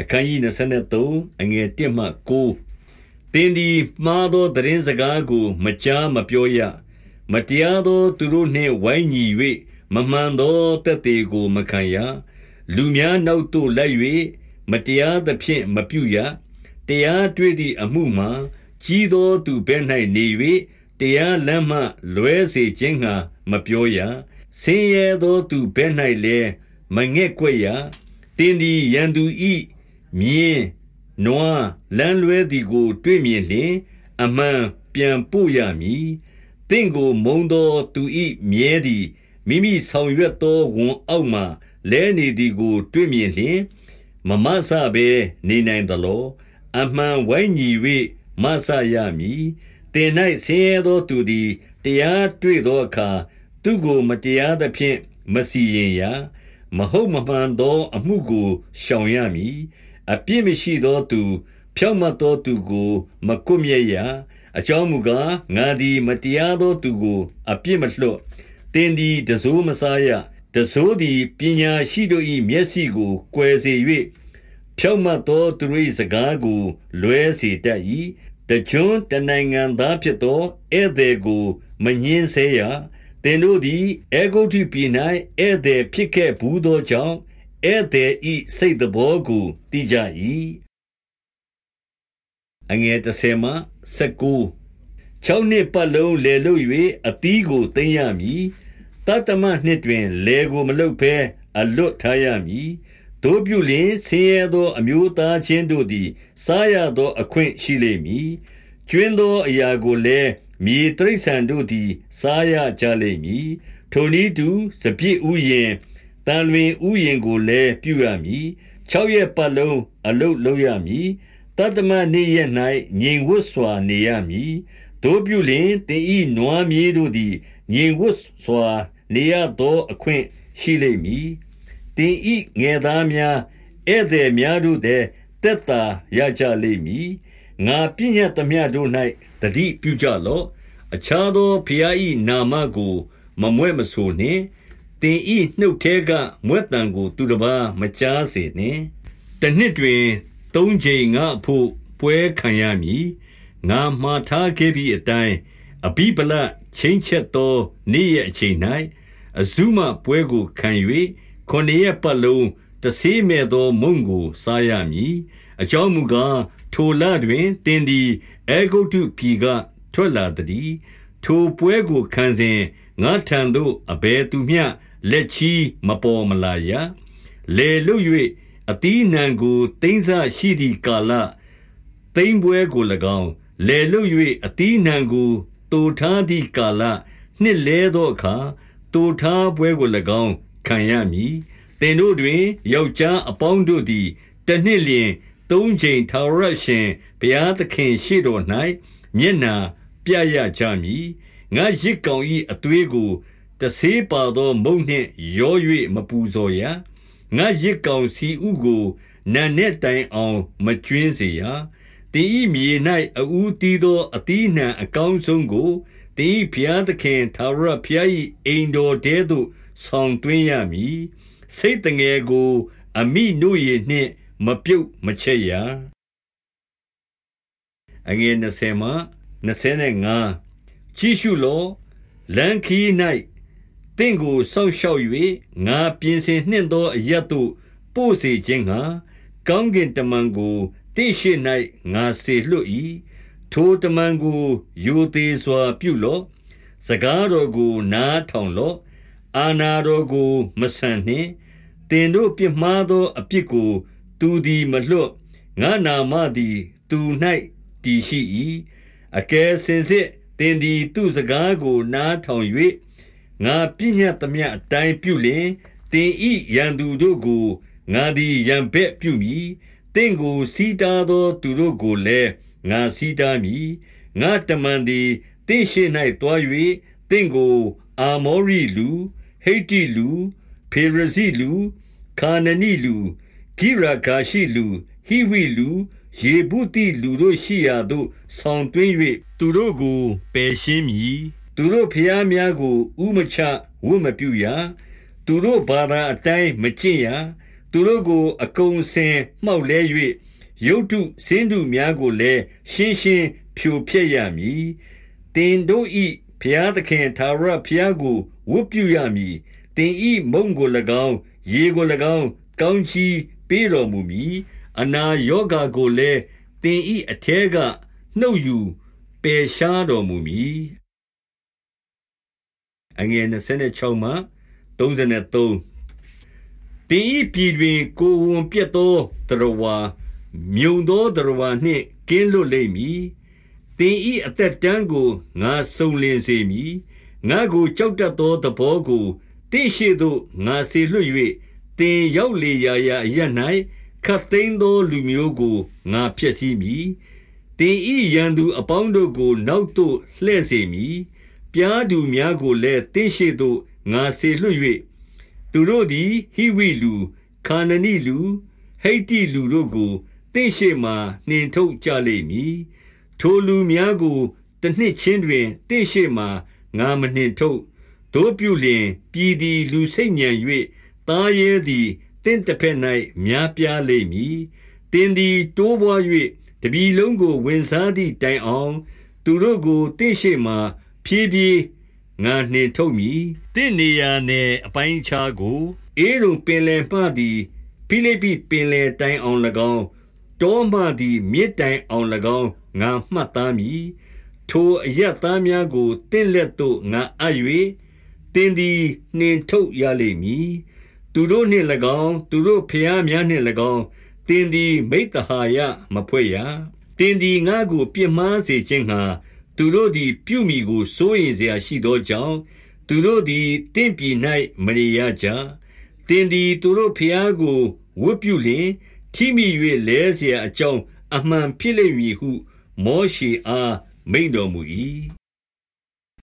အခန်းကြီး23အငယ်1မှ9တင်းဒီမှားသောသတင်းစကားကိုမကြားမပြောရမတရားသောသူတို့နှင့်ဝိုင်းညီ၍မမှန်သောတက်သေးကိုမခံရလူများနောက်သို့လိုက်၍မတရားသဖြင့်မပြုရတရားတွေ့သည့်အမှုမှာကြီးသောသူဘဲ၌နေ၍တရားလမ်းမှလွဲစေခြင်းငှာမပြောရဆင်းရဲသောသူဘဲ၌လည်းမငဲ့ကွက်ရတင်းဒီရန်သူဤ မြင်းနွားလမ်းလွဲသည်ကို တွေ့မြင်လျင် အမှန်ပြန်ပို့ရမည်တင့်ကိုမုံသောသူဤမြဲသည်မိမိဆောင်ရွက်သောဝန်အောက်မှလဲနေသည်ကို တွေ့မြင်လျင်မမဆဘဲနေနိုင်သလောအမှန်ဝိုင်းညီ၍မဆရမည်တင်၌ဆင်းရဲသောသူသည်တရားတွေ့သောအခါသူကိုမတရားသဖြင့်မစီရင်ရမဟုတ်မမှန်သောအမှုကိုရှောင်ရမည် အပြစ်မရှိသောသူ ဖြောင့်မတ်သောသူကို မကွပ်မျက်ရအကြောင်းမူကားငါသည်မတရားသောသူကို အပြစ်မလွတ်တင်းသည်တစိုးမစားရတစိုးသည်ပညာရှိတို့၏မျက်စိကိုကွယ်စေ၍ဖြောင့်မတ်သောသူ၏စကားကို လွဲစေတတ်၏တကြွတနိုင်ငံသားဖြစ်သောဧည့်သည်ကို မငင်းဆဲရတင်တို့သည်အေဂုတ်တိပြည်၌ဧည့်သည်ဖြစ်ခဲ့ဘူးသောကြောင့် ဧည့်သည်ဤစိတ်တော်ကိုသိကြ၏အငယ်30မှ19၆နှစ်ပတ်လုံးလေလုတ်၍အသီးကိုသိမ်းရမည်တတမနှစ်တွင်လေကိုမလုတ်ဘဲအလွတ်ထားရမည်တို့ပြုလင်ဆင်းရဲသော အမျိုးသားချင်းတို့သည် စားရသော အခွင့်ရှိလိမ့်မည်ကျွင်းသောအရာကိုလည်းမြေတိရစ္ဆာန်တို့သည် စားရကြလိမ့်မည်ထိုနည်းတူစပြည့်ဥယင် တန်လွင်ဥယင်ကိုလည်းပြုရမည်၆ရက်ပတ်လုံးအလုတ်လုပ်ရမည်တတမနေ့ရက်၌ငြိမ်ဝတ်စွာနေရမည်တို့ပြုလင်တင်ဤနွားမြေးတို့သည်ငြိမ်ဝတ်စွာနေရသောအခွင့်ရှိလိမ့်မည်တင်ဤငယ်သားများဧည့်သည်များတို့သည်တက်တာရကြလိမ့်မည်ငါပြည့်ညတ်သမျှတို့၌တတိပြုကြလော့အခြားသောဖျားဤနာမကို မမွဲ့မဆိုနှင့် တင်ဤနှုတ်ထဲကမွဲ့တံကို သူတစ်ပါးမကြားစေနှင့်တနှစ်တွင်သုံးချိန်ငါအဖို့ပွဲခံရမည်ငါမှားထားခဲ့ပြီးအတိုင်းအဘိဗလချင်းချက်သောနေ့ရဲ့အချိန်၌အဇုမပွဲကိုခံ၍ခொနည်းပတ်လုံးတဆေးမဲ့သောမုံကိုစားရမည်အကြောင်းမူကားထိုလတွင်တင်းသည်အေဂုတ်တုပြည်ကထွက်လာသည်ထိုပွဲကိုခံစဉ်ငါထံသို့အဘယ်သူမျှ လက်ချီမပေါ်မလာရလေလွတ်၍အတီးနှံကိုတင်းဆရှိသည့်ကာလသိမ့်ပွဲကို၎င်းလေလွတ်၍အတီးနှံကိုတူထားသည့်ကာလနှစ်လဲသောအခါတူထားပွဲကို၎င်းခံရမည်တင်တို့တွင်ယောက်ျားအပေါင်းတို့သည်တနှစ်လျင်သုံးချိန်ထာဝရရှင်ဘုရားသခင်ရှေ့တော်၌မျက်နာပြရကြမည်ငါရစ်ကောင်၏အသွေးကို တဆေးပါသောမုန့်နှင့်ရော၍မပူဇော်ရငါရစ်ကောင်စီဥကိုနံနဲ့တိုင်အောင်မကျွင်းစေရတင်းဤမြေ၌အူးတီးသောအတီးနှံအကောင်းဆုံးကိုတင်းဤဘုရားသခင်သာရဘုရား၏အိမ်တော်တဲသို့ဆောင်သွင်းရမည်စိတ်တငယ်ကို အမိနို့ရည်နှင့်မပြုတ်မချက်ရအငယ်20မှ25ကြည့်ရှုလောလန်ခီ၌ တင့်ကိုစောက်ရှောက်၍ငါပြင်ဆင်နှင့်သောအရတ်သို့ပို့စေခြင်းငှာကောင်းကင်တမန်ကိုတင့်ရှိ၌ငါစေလွတ်၏ထိုတမန်ကိုယိုသေးစွာပြုလော့စကားတော်ကိုနားထောင်လော့အာနာတော်ကိုမဆန်နှင့်တင်တို့ပြစ်မှားသောအပြစ်ကို သူသည်မလွတ်ငါနာမသည်သူ၌တည်ရှိ၏အကယ်စင်စစ်တင်သည်သူစကားကိုနားထောင်၍ ငါပြည့်ညတ်သမျှအတိုင်းပြုလင်တင်ဤရန်သူတို့ကိုငါသည်ရန်ဘက်ပြုမည်တင့်ကိုစီးတားသောသူတို့ကိုလည်းငါစီးတားမည်ငါတမန်သည်တင့်ရှိ၌တွား၍တင့်ကိုအာမောရိလူဟိတ္တိလူဖေရဇိလူခါနနိလူဂိရဂါရှိလူဟိဝိလူယေဗုတိလူတို့ရှိရာသို့ဆောင်သွင်း၍သူတို့ကိုပယ်ရှင်းမည် သူတို့ဖျားများကိုဥမချဝတ်မပြုရသူတို့ဘာသာအတိုင်းမကျင့်ရသူတို့ကိုအကုန်အစင်မှောက်လဲ၍ရုပ်တုဆင်းတုများကိုလည်းရှင်းရှင်းဖြိုဖျက်ရမည်။တင်တို့ဤဘုရားသခင်သာရဘုရားကိုဝတ်ပြုရမည်။တင်ဤမုံကို၎င်းရေကို၎င်းကောင်းချီးပေးတော်မူမည်။အနာယောဂါကိုလည်းတင်ဤအထဲကနှုတ်ယူပယ်ရှားတော်မူမည်။ အငယ်26မှ33တင်ဤပြည်တွင် ကိုဝန်ပြတ်သောတရဝါမြုံသောတရဝါနှင့်ကင်းလွတ်လိမ့်မည်တင်ဤအသက်တန်းကိုငါစုံလင်စေမည်ငါကိုကြောက်တတ်သောသဘောကိုတင့်ရှိသို့ငါစေလွှတ်၍တင်ရောက်လေရာရာအရ၌ခတ်သိမ်းသောလူမျိုးကိုငါဖျက်ဆီးမည်တင်ဤရန်သူအပေါင်းတို့ကို နောက်သို့လှည့်စေမည် ပြားသူများကိုလည်းတင့်ရှိသို့ငါစေလွှတ်၍သူတို့သည်ဟိဝိလူခါနနိလူဟိတ္တိလူတို့ကိုတင့်ရှိမှနှင်ထုတ်ကြလိမ့်မည်ထိုလူများကိုတနှစ်ချင်းတွင်တင့်ရှိမှငါမနှင်ထုတ်တို့ပြုလျင်ပြည်သည်လူစိတ်ညံ၍သားရဲသည်တင့်တစ်ဖက်၌များပြားလိမ့်မည်တင်းသည်တိုးပွား၍တပြီလုံးကိုဝင်စားသည့်တိုင်အောင် သူတို့ကိုတင့်ရှိမှ ဖြည်းဖြည်းငါနှင်ထုတ်မည်တင့်နေရာနယ်အပိုင်းခြားကိုအေရုံပင်လယ်မှသည်ဖိလိပ္ပိပင်လယ်တိုင်အောင်၎င်းတောမှသည်မြစ်တိုင်အောင်၎င်းငါမှတ်သားမည်ထိုအရသားများကိုတင့်လက်သို့ငါအပ်၍တင်းသည်နှင်ထုတ်ရလိမ့်မည်သူတို့နှင့်၎င်းသူတို့ဖျားများနှင့်၎င်းတင်းသည်မိတ္တဟာယမဖွဲ့ရတင်းသည်ငါကိုပြစ်မှားစေခြင်းငှာ သူတို့သည် ပြုမိကိုစိုးရိမ်စရာရှိသောကြောင့်၊သူတို့သည် သင့်ပြည်၌မနေရကြ။သင်သည် သူတို့ဘုရားကို ဝတ်ပြုလျှင်၊ထိမိ၍လဲစရာအကြောင်း အမှန်ဖြစ်လိမ့်မည်ဟု မောရှေအား မိန့်တော်မူ၏။